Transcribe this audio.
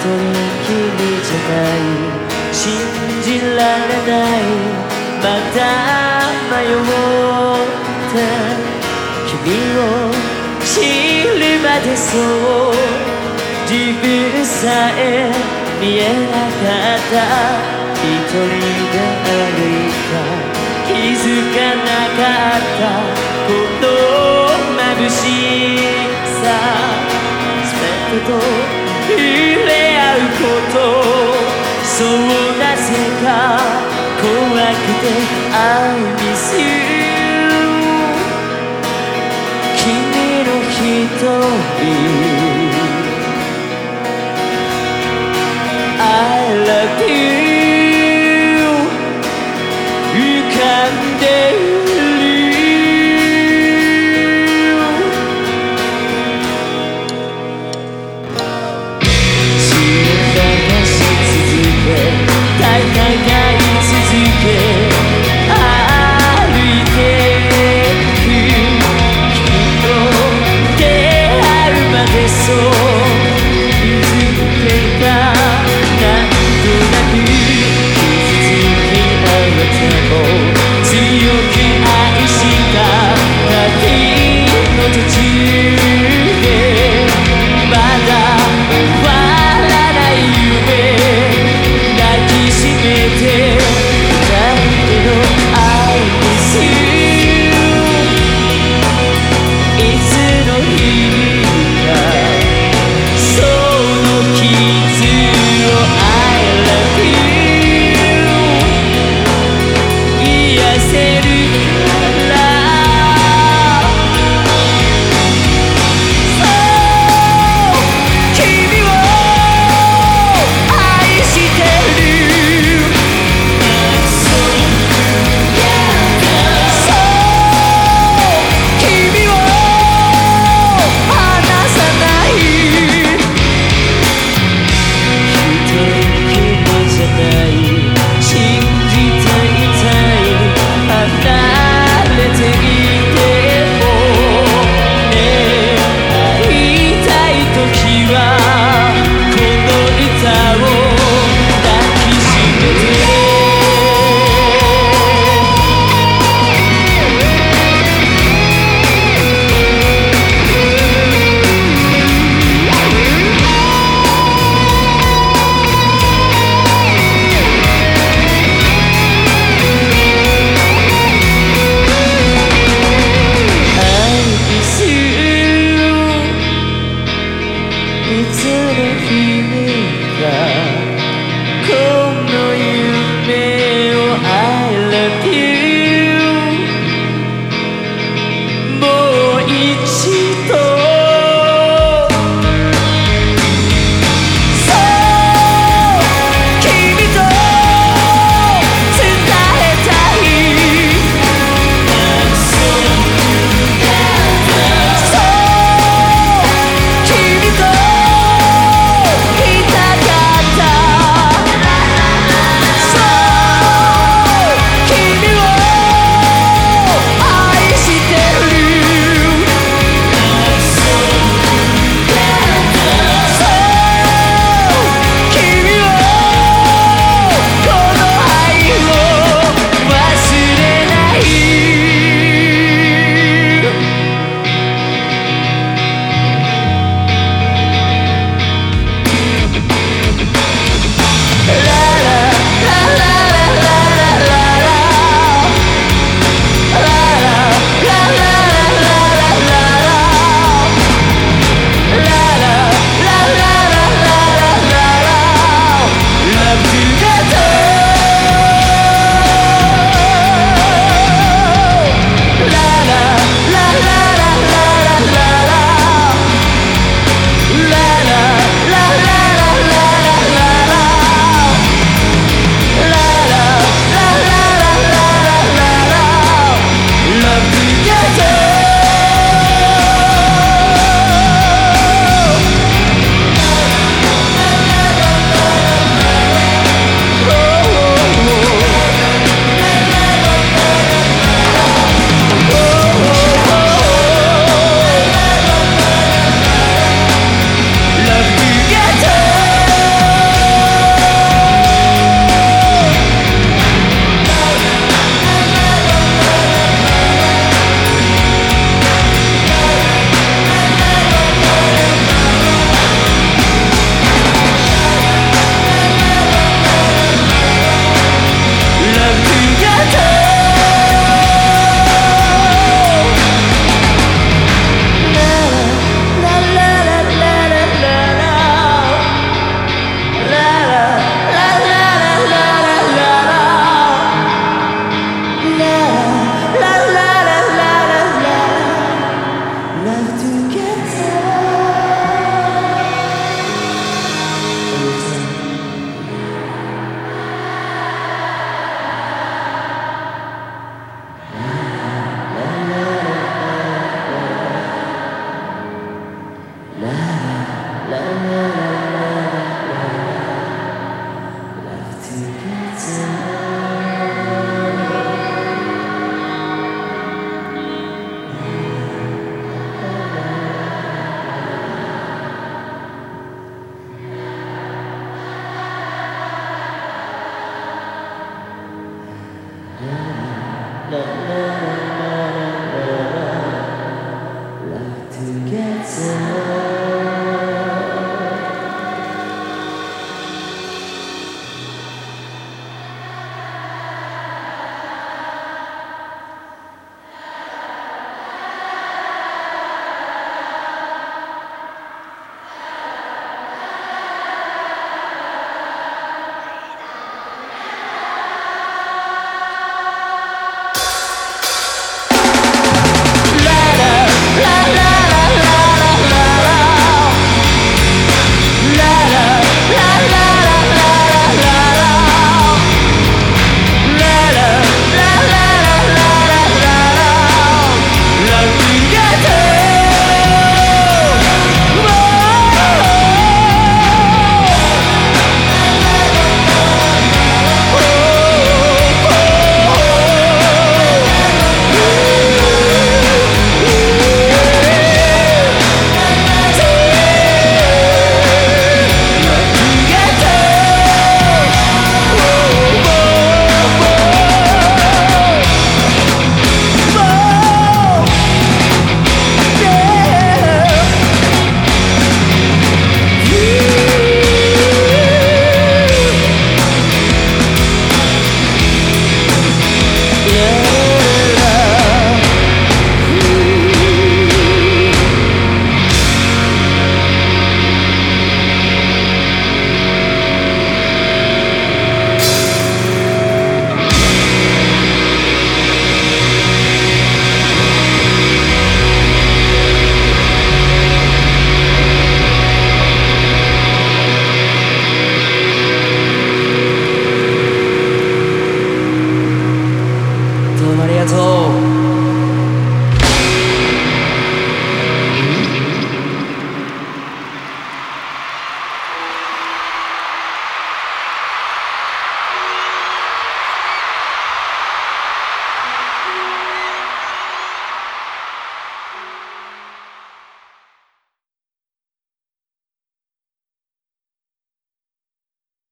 人きりじゃない信じられないまた迷って君を知るまでそう自分さえ見えなかった。一人で歩いた。気づかなかった。この眩しさ全てと触れ I miss you 君の瞳どう